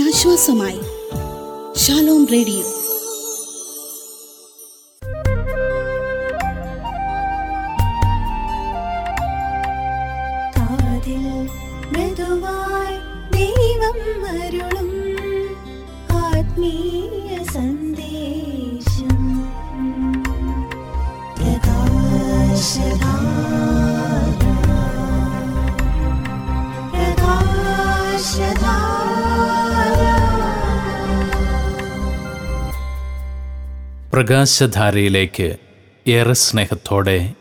ആശ്വാസമായി Shalom radio. കാതിൽ മൃദുവായി ദൈവം അരുളും ആത്മീയ സന്ദേശം. പ്രകാശധാരയിലേക്ക് ഏറെ സ്നേഹത്തോടെ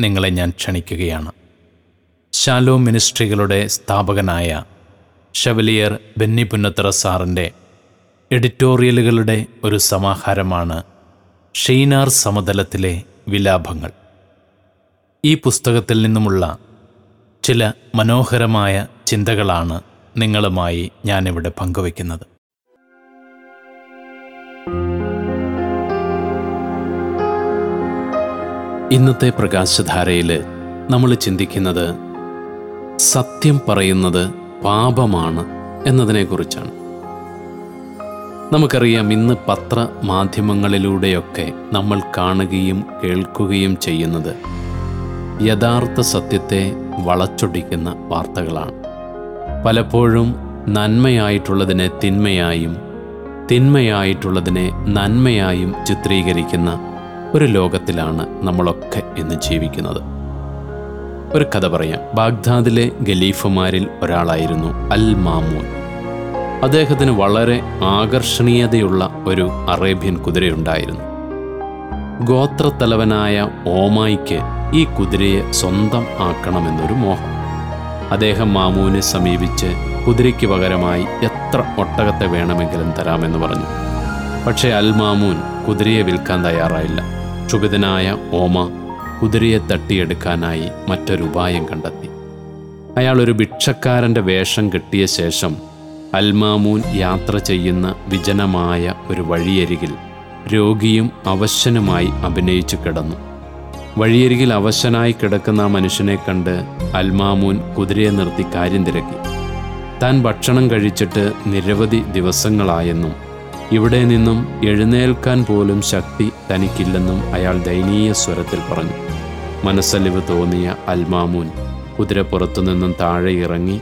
നിങ്ങളെ ഞാൻ ക്ഷണിക്കുകയാണ്. ശാലോ മിനിസ്ട്രികളുടെ സ്ഥാപകനായ ഷവലിയർ ബെന്നി പുന്നത്തറ സാറിന്റെ എഡിറ്റോറിയലുകളുടെ ഒരു സമാഹാരമാണ് ഷെയ്നാർ സമതലത്തിലെ വിലാപങ്ങൾ. ഈ പുസ്തകത്തിൽ നിന്നുമുള്ള ചില മനോഹരമായ ചിന്തകളാണ് നിങ്ങളുമായി ഞാനിവിടെ പങ്കുവയ്ക്കുന്നത്. ഇന്നത്തെ പ്രകാശധാരയിൽ നമ്മൾ ചിന്തിക്കുന്നത് സത്യം പറയുന്നത് പാപമാണ് എന്നതിനെക്കുറിച്ചാണ്. നമുക്കറിയാം ഇന്ന് പത്ര മാധ്യമങ്ങളിലൂടെയൊക്കെ നമ്മൾ കാണുകയും കേൾക്കുകയും ചെയ്യുന്നത് യഥാർത്ഥ സത്യത്തെ വളച്ചൊടിക്കുന്ന വാർത്തകളാണ്. പലപ്പോഴും നന്മയായിട്ടുള്ളതിനെ തിന്മയായും തിന്മയായിട്ടുള്ളതിനെ നന്മയായും ചിത്രീകരിക്കുന്ന ഒരു ലോകത്തിലാണ് നമ്മളൊക്കെ ഇന്ന് ജീവിക്കുന്നത്. ഒരു കഥ പറയാം. ബാഗ്ദാദിലെ ഖലീഫമാരിൽ ഒരാളായിരുന്നു അൽ മാമൂൻ അദ്ദേഹത്തിന് വളരെ ആകർഷണീയതയുള്ള ഒരു അറേബ്യൻ കുതിരയുണ്ടായിരുന്നു. ഗോത്രത്തലവനായ ഓമായിക്ക് ഈ കുതിരയെ സ്വന്തം ആക്കണമെന്നൊരു മോഹം. അദ്ദേഹം മാമൂനെ സമീപിച്ച് കുതിരയ്ക്ക് പകരമായി എത്ര ഒട്ടകത്തെ വേണമെങ്കിലും തരാമെന്ന് പറഞ്ഞു. പക്ഷേ അൽ മാമൂൻ കുതിരയെ വിൽക്കാൻ തയ്യാറായില്ല. ക്ഷുഭിതനായ ഓമ കുതിരയെ തട്ടിയെടുക്കാനായി മറ്റൊരു ഉപായം കണ്ടെത്തി. അയാൾ ഒരു ഭിക്ഷക്കാരന്റെ വേഷം കെട്ടിയ ശേഷം അൽമാമൂൻ യാത്ര ചെയ്യുന്ന വിജനമായ ഒരു വഴിയരികിൽ രോഗിയും അവശനുമായി അഭിനയിച്ചു കിടന്നു. വഴിയരികിൽ അവശനായി കിടക്കുന്ന ആ മനുഷ്യനെ കണ്ട് അൽമാമൂൻ കുതിരയെ നിർത്തി കാര്യം തിരക്കി. താൻ ഭക്ഷണം കഴിച്ചിട്ട് നിരവധി ദിവസങ്ങളായെന്നും ഇവിടെ നിന്നും എഴുന്നേൽക്കാൻ പോലും ശക്തി തനിക്കില്ലെന്നും അയാൾ ദയനീയ സ്വരത്തിൽ പറഞ്ഞു. മനസ്സലിവ് തോന്നിയ അൽമാമൂൻ കുതിരപ്പുറത്തു നിന്നും താഴെ ഇറങ്ങി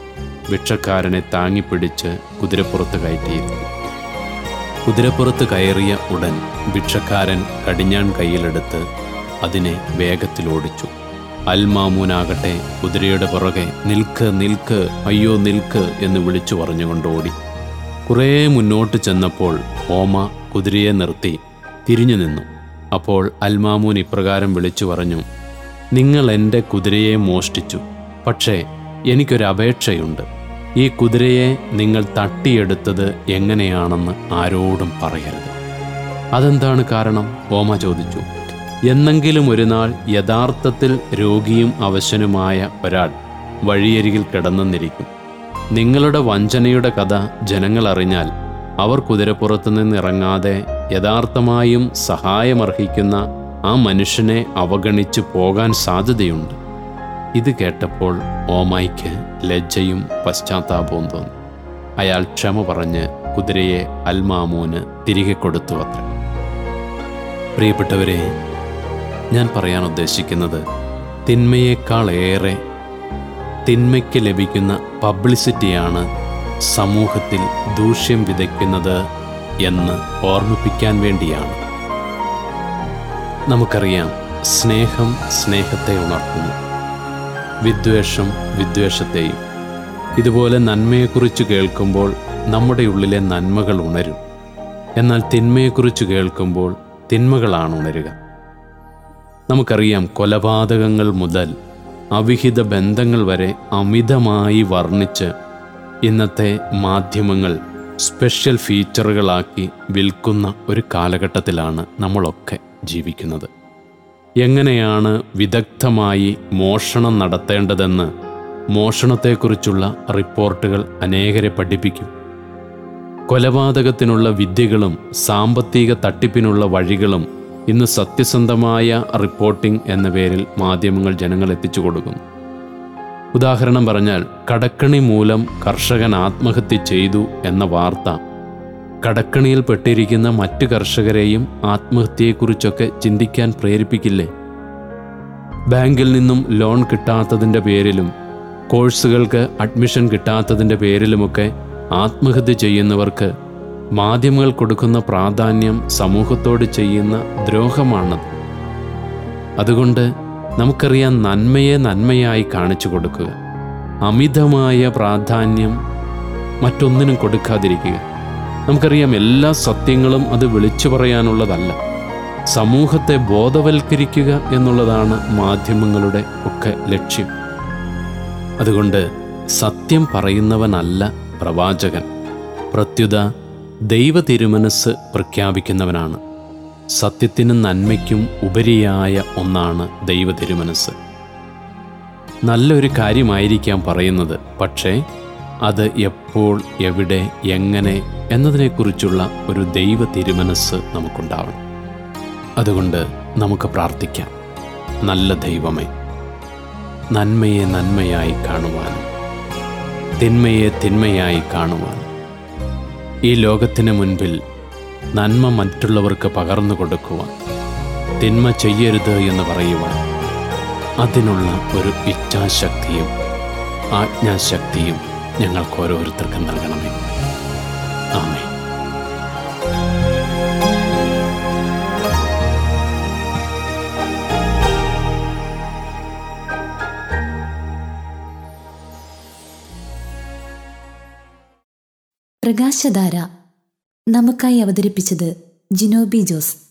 ഭിക്ഷക്കാരനെ താങ്ങിപ്പിടിച്ച് കുതിരപ്പുറത്ത് കയറ്റിയിരുന്നു. കുതിരപ്പുറത്ത് കയറിയ ഉടൻ ഭിക്ഷക്കാരൻ കടിഞ്ഞാൺ കയ്യിലെടുത്ത് അതിനെ വേഗത്തിൽ വേഗത്തിലോടിച്ചു അൽമാമൂനാകട്ടെ കുതിരയുടെ പുറകെ നിൽക്ക് നിൽക്ക് അയ്യോ നിൽക്ക് എന്ന് വിളിച്ചു പറഞ്ഞുകൊണ്ട് ഓടി. കുറേ മുന്നോട്ട് ചെന്നപ്പോൾ ഓമ കുതിരയെ നിർത്തി തിരിഞ്ഞു നിന്നു. അപ്പോൾ അൽമാമൂൻ ഇപ്രകാരം വിളിച്ചു പറഞ്ഞു നിങ്ങൾ എന്റെ കുതിരയെ മോഷ്ടിച്ചു. പക്ഷേ എനിക്കൊരു അപേക്ഷയുണ്ട്. ഈ കുതിരയെ നിങ്ങൾ തട്ടിയെടുത്തത് എങ്ങനെയാണെന്ന് ആരോടും പറയരുത്. അതെന്താണ് കാരണം? ഓമ ചോദിച്ചു എന്നെങ്കിലും ഒരു നാൾ യഥാർത്ഥത്തിൽ രോഗിയും അവശനുമായ ഒരാൾ വഴിയരികിൽ കിടന്നെന്നിരിക്കും നിങ്ങളുടെ വഞ്ചനയുടെ കഥ ജനങ്ങൾ അറിഞ്ഞാൽ അവർ കുതിരപ്പുറത്തു നിന്നിറങ്ങാതെ യഥാർത്ഥമായും സഹായമർഹിക്കുന്ന ആ മനുഷ്യനെ അവഗണിച്ച് പോകാൻ സാധ്യതയുണ്ട്. ഇത് കേട്ടപ്പോൾ ഓമായിക്ക് ലജ്ജയും പശ്ചാത്താപവും തോന്നി. അയാൾ ക്ഷമ പറഞ്ഞ് കുതിരയെ അൽമാമൂന് തിരികെ കൊടുത്തു അത്ര. പ്രിയപ്പെട്ടവരെ ഞാൻ പറയാൻ ഉദ്ദേശിക്കുന്നത് തിന്മയേക്കാളേറെ തിന്മയ്ക്ക് ലഭിക്കുന്ന പബ്ലിസിറ്റിയാണ് സമൂഹത്തിൽ ദൂഷ്യം വിതയ്ക്കുന്നത് എന്ന് ഓർമ്മിപ്പിക്കാൻ വേണ്ടിയാണ്. നമുക്കറിയാം സ്നേഹം സ്നേഹത്തെ ഉണർത്തുന്നു. വിദ്വേഷം വിദ്വേഷത്തെയും. ഇതുപോലെ നന്മയെക്കുറിച്ച് കേൾക്കുമ്പോൾ നമ്മുടെ ഉള്ളിലെ നന്മകൾ ഉണരും. എന്നാൽ തിന്മയെക്കുറിച്ച് കേൾക്കുമ്പോൾ തിന്മകളാണ് ഉണരുക. നമുക്കറിയാം കൊലപാതകങ്ങൾ മുതൽ അവിഹിത ബന്ധങ്ങൾ വരെ അമിതമായി വർണിച്ച് ഇന്നത്തെ മാധ്യമങ്ങൾ സ്പെഷ്യൽ ഫീച്ചറുകളാക്കി വിൽക്കുന്ന ഒരു കാലഘട്ടത്തിലാണ് നമ്മളൊക്കെ ജീവിക്കുന്നത്. എങ്ങനെയാണ് വിദഗ്ധമായി മോഷണം നടത്തേണ്ടതെന്ന് മോഷണത്തെക്കുറിച്ചുള്ള റിപ്പോർട്ടുകൾ അനേകരെ പഠിപ്പിക്കും. കൊലപാതകത്തിനുള്ള വിദ്യകളും സാമ്പത്തിക തട്ടിപ്പിനുള്ള വഴികളും ഇന്ന് സത്യസന്ധമായ റിപ്പോർട്ടിംഗ് എന്ന പേരിൽ മാധ്യമങ്ങൾ ജനങ്ങൾ എത്തിച്ചു കൊടുക്കുന്നു ഉദാഹരണം പറഞ്ഞാൽ കടക്കണി മൂലം കർഷകൻ ആത്മഹത്യ ചെയ്തു എന്ന വാർത്ത. കടക്കണിയിൽ പെട്ടിരിക്കുന്ന മറ്റു കർഷകരെയും ആത്മഹത്യയെക്കുറിച്ചൊക്കെ ചിന്തിക്കാൻ പ്രേരിപ്പിക്കില്ലേ? ബാങ്കിൽ നിന്നും ലോൺ കിട്ടാത്തതിന്റെ പേരിലും കോഴ്സുകൾക്ക് അഡ്മിഷൻ കിട്ടാത്തതിന്റെ പേരിലുമൊക്കെ ആത്മഹത്യ ചെയ്യുന്നവർക്ക് മാധ്യമങ്ങൾ കൊടുക്കുന്ന പ്രാധാന്യം സമൂഹത്തോട് ചെയ്യുന്ന ദ്രോഹമാണത്. അതുകൊണ്ട് നമുക്കറിയാം നന്മയെ നന്മയായി കാണിച്ചു കൊടുക്കുക. അമിതമായ പ്രാധാന്യം മറ്റൊന്നിനും കൊടുക്കാതിരിക്കുക. നമുക്കറിയാം എല്ലാ സത്യങ്ങളും അത് വിളിച്ചു പറയാനുള്ളതല്ല. സമൂഹത്തെ ബോധവൽക്കരിക്കുക എന്നുള്ളതാണ് മാധ്യമങ്ങളുടെ ഒക്കെ ലക്ഷ്യം. അതുകൊണ്ട് സത്യം പറയുന്നവനല്ല പ്രവാചകൻ. പ്രത്യുത ദൈവ തിരുമനസ് പ്രഖ്യാപിക്കുന്നവനാണ്. സത്യത്തിനും നന്മയ്ക്കും ഉപരിയായ ഒന്നാണ് ദൈവ തിരുമനസ് നല്ലൊരു കാര്യമായിരിക്കാം പറയുന്നത് പക്ഷേ അത് എപ്പോൾ എവിടെ എങ്ങനെ എന്നതിനെക്കുറിച്ചുള്ള ഒരു ദൈവ തിരുമനസ് നമുക്കുണ്ടാവണം. അതുകൊണ്ട് നമുക്ക് പ്രാർത്ഥിക്കാം. നല്ല ദൈവമേ നന്മയെ നന്മയായി കാണുവാനും തിന്മയെ തിന്മയായി കാണുവാനും ഈ ലോകത്തിന് മുൻപിൽ നന്മ മറ്റുള്ളവർക്ക് പകർന്നു കൊടുക്കുവാൻ തിന്മ ചെയ്യരുത് എന്ന് പറയുവാൻ അതിനുള്ള ഒരു ഇച്ഛാശക്തിയും ആജ്ഞാശക്തിയും ഞങ്ങൾക്ക് ഓരോരുത്തർക്കും നൽകണമേ. ആമേ പ്രകാശധാര. നമുക്കായി അവതരിപ്പിച്ചത് ജിനോബി ജോസ്.